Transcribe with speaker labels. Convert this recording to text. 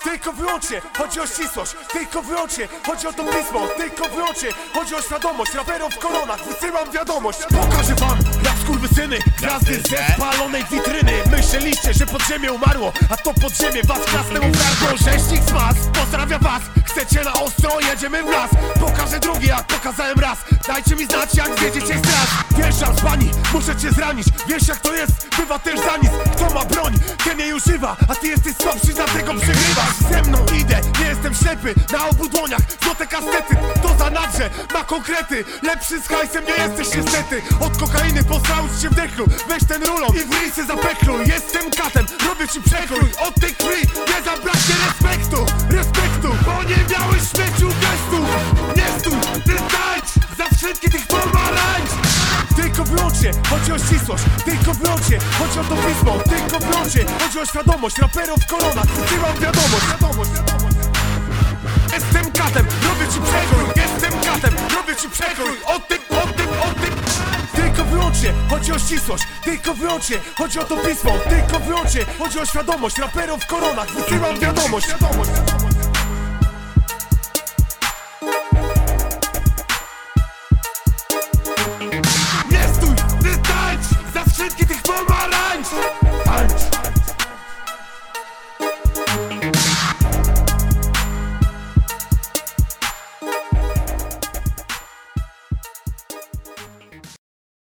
Speaker 1: Tylko wyłącznie chodzi o ścisłość. Tylko wyłącznie chodzi o to pismo. Tylko wyłącznie chodzi o świadomość. Raperów w koronach wysyłam wiadomość. Pokażę wam rap skurwysyny Gwiazdy ze spalonej witryny. Myśleliście, że podziemie umarło A to podziemie was klasnęło w gardło Rzeźnik z was, pozdrawia was. Chcecie na ostro, jedziemy w las. Pokażę drugi, jak pokazałem raz. Dajcie mi znać, jak zjedziecie stras Wjeżdżam z bani, muszę cię zranić. Wiesz jak to jest, bywa też za nic. Kto ma broń, ten używa A ty jesteś słabszy, dlatego przegrywasz Ze mną idę, nie jestem ślepy Na obu dłoniach, złote kastety To za nadrze, ma konkrety Lepszy z hajsem nie jesteś niestety. Od kokainy posrałeś się w dechlu Weź ten rulon i w rysy zapekluj Jestem katem, robię ci przekrój Od tej krwi nie zabraknie Respektu, chodzi o ścisłość Tylko wyłącznie chodzi o to pismo Tylko wyłącznie chodzi o świadomość Raperów w koronach. Wysyłam wiadomość Wiadomość, wiadomość. Jestem katem, robię ci przekrój. Jestem katem, robię ci przekrój. O tym, o tym, o tym. Tylko wyłącznie chodzi o ścisłość. Tylko wyłącznie chodzi o to pismo. Tylko wyłącznie chodzi o świadomość Raperów w koronach. Wysyłam wiadomość Wiadomość, wiadomość